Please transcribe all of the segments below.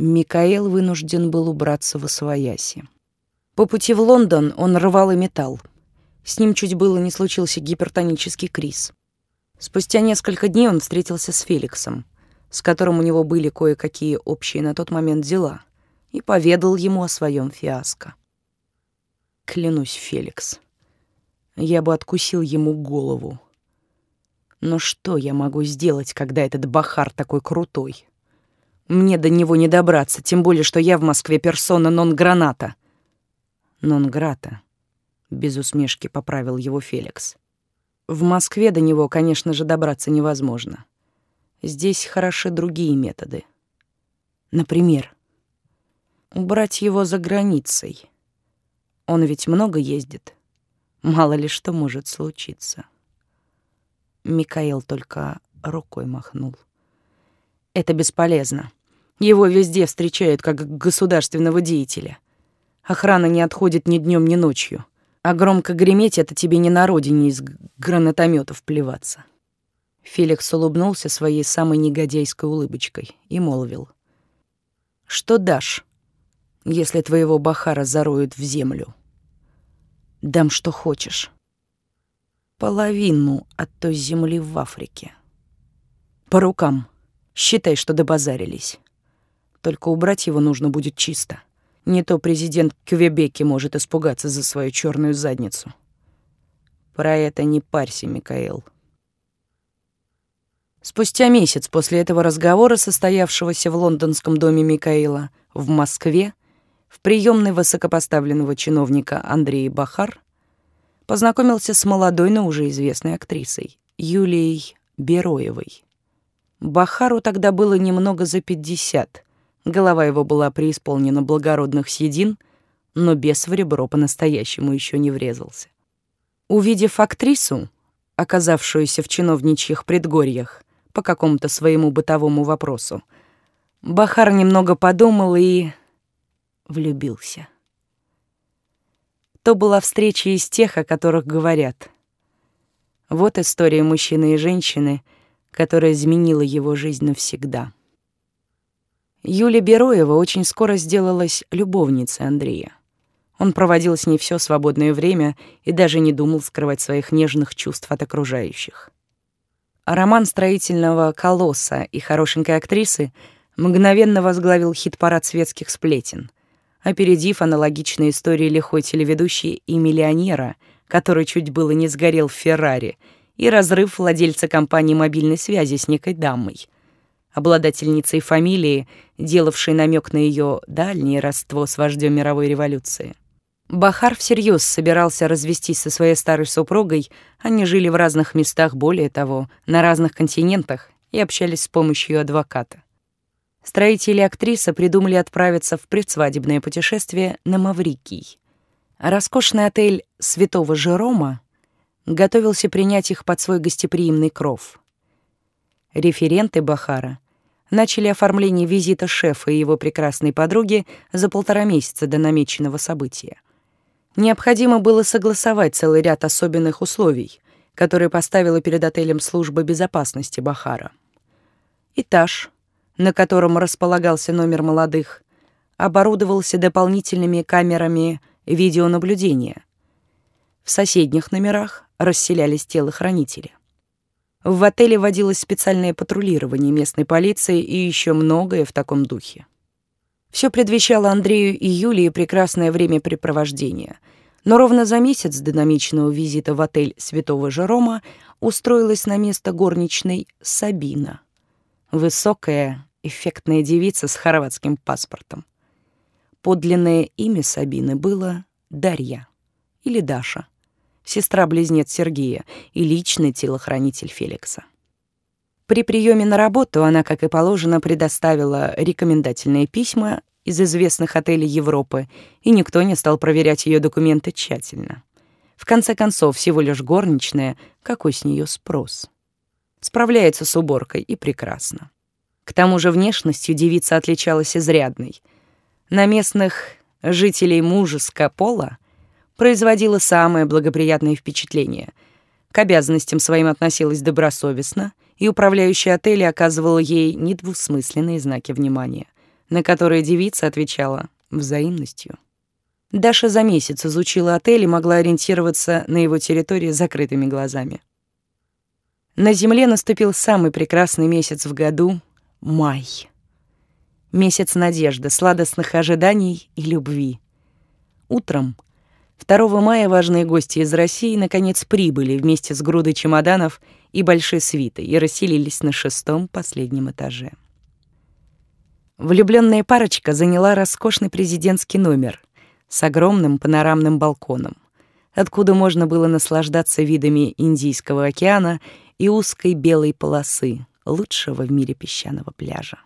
Микаэл вынужден был убраться в Освояси. По пути в Лондон он рвал и металл. С ним чуть было не случился гипертонический криз. Спустя несколько дней он встретился с Феликсом, с которым у него были кое-какие общие на тот момент дела, и поведал ему о своем фиаско. Клянусь, Феликс, я бы откусил ему голову. Но что я могу сделать, когда этот Бахар такой крутой? Мне до него не добраться, тем более, что я в Москве персона нон-граната. Нон-грата, без усмешки поправил его Феликс. В Москве до него, конечно же, добраться невозможно. Здесь хороши другие методы. Например, убрать его за границей. Он ведь много ездит. Мало ли что может случиться. Микаэл только рукой махнул. Это бесполезно. Его везде встречают как государственного деятеля. Охрана не отходит ни днем, ни ночью. А громко греметь — это тебе не на родине из гранатометов плеваться. Феликс улыбнулся своей самой негодяйской улыбочкой и молвил. «Что дашь, если твоего Бахара зароют в землю?» «Дам, что хочешь. Половину от той земли в Африке. По рукам. Считай, что добазарились. Только убрать его нужно будет чисто. Не то президент Квебеки может испугаться за свою черную задницу. Про это не парься, Микаэл. Спустя месяц после этого разговора, состоявшегося в лондонском доме Микаэла, в Москве, в приемной высокопоставленного чиновника Андрея Бахар, познакомился с молодой, но уже известной актрисой, Юлией Бероевой. Бахару тогда было немного за пятьдесят — Голова его была преисполнена благородных седин, но бес в ребро по-настоящему еще не врезался. Увидев актрису, оказавшуюся в чиновничьих предгорьях по какому-то своему бытовому вопросу, Бахар немного подумал и влюбился. То была встреча из тех, о которых говорят. Вот история мужчины и женщины, которая изменила его жизнь навсегда. Юля Бероева очень скоро сделалась любовницей Андрея. Он проводил с ней все свободное время и даже не думал скрывать своих нежных чувств от окружающих. Роман строительного колосса и хорошенькой актрисы мгновенно возглавил хит-парад светских сплетен, опередив аналогичные истории лихой телеведущей и миллионера, который чуть было не сгорел в Феррари, и разрыв владельца компании мобильной связи с некой дамой — обладательницей фамилии, делавшей намек на ее дальнее родство с вождем мировой революции. Бахар всерьез собирался развестись со своей старой супругой, они жили в разных местах, более того, на разных континентах и общались с помощью адвоката. Строители и актриса придумали отправиться в предсвадебное путешествие на Маврикий. роскошный отель Святого Жерома готовился принять их под свой гостеприимный кров. Референты Бахара начали оформление визита шефа и его прекрасной подруги за полтора месяца до намеченного события. Необходимо было согласовать целый ряд особенных условий, которые поставила перед отелем служба безопасности Бахара. Этаж, на котором располагался номер молодых, оборудовался дополнительными камерами видеонаблюдения. В соседних номерах расселялись телохранители. В отеле водилось специальное патрулирование местной полиции и еще многое в таком духе. Все предвещало Андрею и Юлии прекрасное времяпрепровождение. Но ровно за месяц до намеченного визита в отель Святого Жерома устроилась на место горничной Сабина. Высокая, эффектная девица с хорватским паспортом. Подлинное имя Сабины было Дарья или Даша сестра-близнец Сергея и личный телохранитель Феликса. При приеме на работу она, как и положено, предоставила рекомендательные письма из известных отелей Европы, и никто не стал проверять ее документы тщательно. В конце концов, всего лишь горничная, какой с нее спрос? Справляется с уборкой и прекрасно. К тому же внешностью девица отличалась изрядной. На местных жителей мужеского пола производила самое благоприятное впечатление. К обязанностям своим относилась добросовестно, и управляющий отеля оказывала ей недвусмысленные знаки внимания. на которые девица отвечала взаимностью. Даша за месяц изучила отель и могла ориентироваться на его территории закрытыми глазами. На земле наступил самый прекрасный месяц в году — май. Месяц надежды, сладостных ожиданий и любви. Утром 2 мая важные гости из России наконец прибыли вместе с грудой чемоданов и большой свитой и расселились на шестом последнем этаже. Влюбленная парочка заняла роскошный президентский номер с огромным панорамным балконом, откуда можно было наслаждаться видами Индийского океана и узкой белой полосы лучшего в мире песчаного пляжа.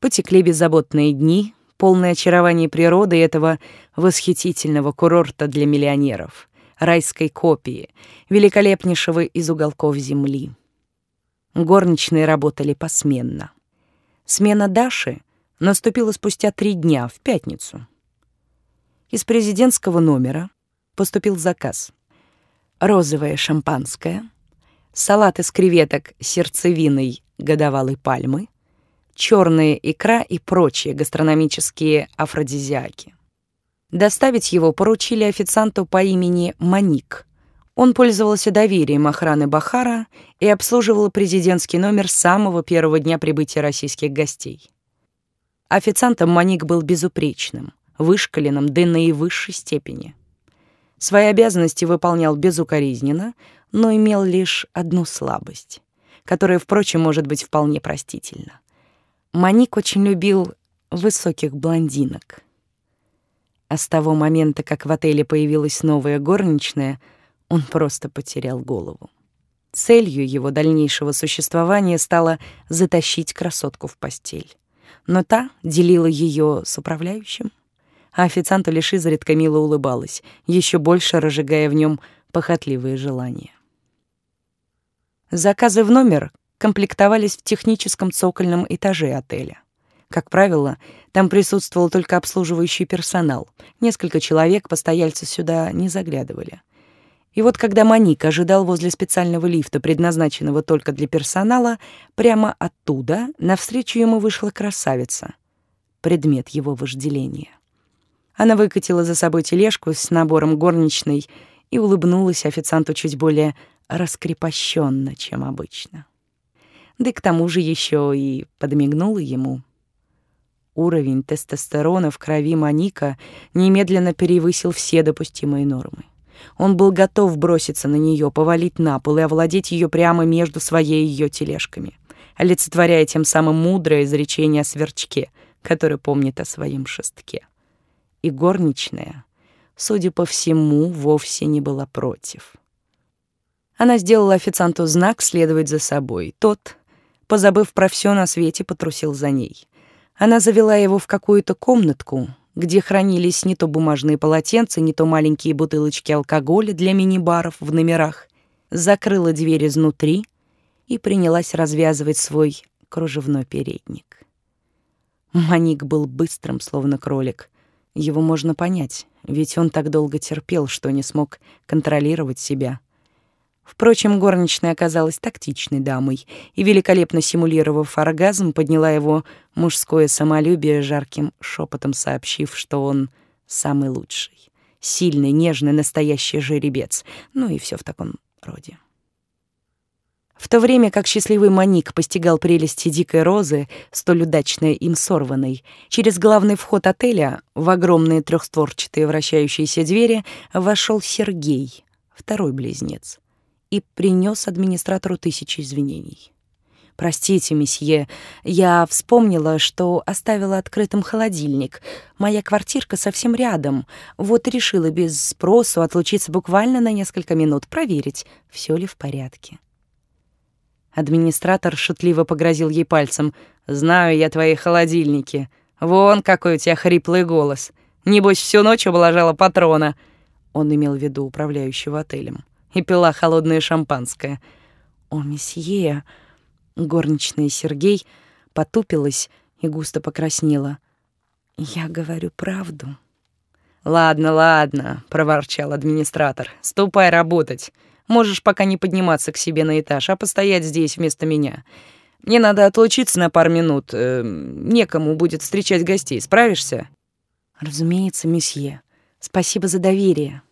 Потекли беззаботные дни, полные очарования природы этого восхитительного курорта для миллионеров, райской копии, великолепнейшего из уголков земли. Горничные работали посменно. Смена Даши наступила спустя три дня, в пятницу. Из президентского номера поступил заказ. Розовое шампанское, салат из креветок с сердцевиной годовалой пальмы, черная икра и прочие гастрономические афродизиаки. Доставить его поручили официанту по имени Маник. Он пользовался доверием охраны Бахара и обслуживал президентский номер с самого первого дня прибытия российских гостей. Официантом Маник был безупречным, вышкаленным до наивысшей степени. Свои обязанности выполнял безукоризненно, но имел лишь одну слабость, которая, впрочем, может быть вполне простительна. Маник очень любил высоких блондинок. А с того момента, как в отеле появилась новая горничная, он просто потерял голову. Целью его дальнейшего существования стало затащить красотку в постель. Но та делила ее с управляющим, а официанту лишь изредка мило улыбалась, еще больше разжигая в нем похотливые желания. Заказы в номер комплектовались в техническом цокольном этаже отеля. Как правило, там присутствовал только обслуживающий персонал. Несколько человек постояльцы сюда не заглядывали. И вот когда Маник ожидал возле специального лифта, предназначенного только для персонала, прямо оттуда навстречу ему вышла красавица, предмет его вожделения. Она выкатила за собой тележку с набором горничной и улыбнулась официанту чуть более раскрепощенно, чем обычно да и к тому же еще и подмигнула ему. Уровень тестостерона в крови Маника немедленно перевысил все допустимые нормы. Он был готов броситься на нее, повалить на пол и овладеть ее прямо между своей ее тележками, олицетворяя тем самым мудрое изречение о сверчке, который помнит о своем шестке. И горничная, судя по всему, вовсе не была против. Она сделала официанту знак следовать за собой. Тот, позабыв про все на свете, потрусил за ней. Она завела его в какую-то комнатку, где хранились не то бумажные полотенца, не то маленькие бутылочки алкоголя для мини-баров в номерах, закрыла дверь изнутри и принялась развязывать свой кружевной передник. Маник был быстрым, словно кролик. Его можно понять, ведь он так долго терпел, что не смог контролировать себя. Впрочем, горничная оказалась тактичной дамой и, великолепно симулировав оргазм, подняла его мужское самолюбие жарким шепотом, сообщив, что он самый лучший, сильный, нежный, настоящий жеребец, ну и все в таком роде. В то время как счастливый Маник постигал прелести дикой розы, столь удачно им сорванной, через главный вход отеля в огромные трехстворчатые вращающиеся двери вошел Сергей, второй близнец и принес администратору тысячи извинений. «Простите, месье, я вспомнила, что оставила открытым холодильник. Моя квартирка совсем рядом. Вот решила без спросу отлучиться буквально на несколько минут, проверить, все ли в порядке». Администратор шутливо погрозил ей пальцем. «Знаю я твои холодильники. Вон какой у тебя хриплый голос. Небось, всю ночь облажала патрона». Он имел в виду управляющего отелем и пила холодное шампанское. «О, месье!» Горничная Сергей потупилась и густо покраснела. «Я говорю правду». «Ладно, ладно», — проворчал администратор. «Ступай работать. Можешь пока не подниматься к себе на этаж, а постоять здесь вместо меня. Мне надо отлучиться на пару минут. Э, некому будет встречать гостей. Справишься?» «Разумеется, месье. Спасибо за доверие».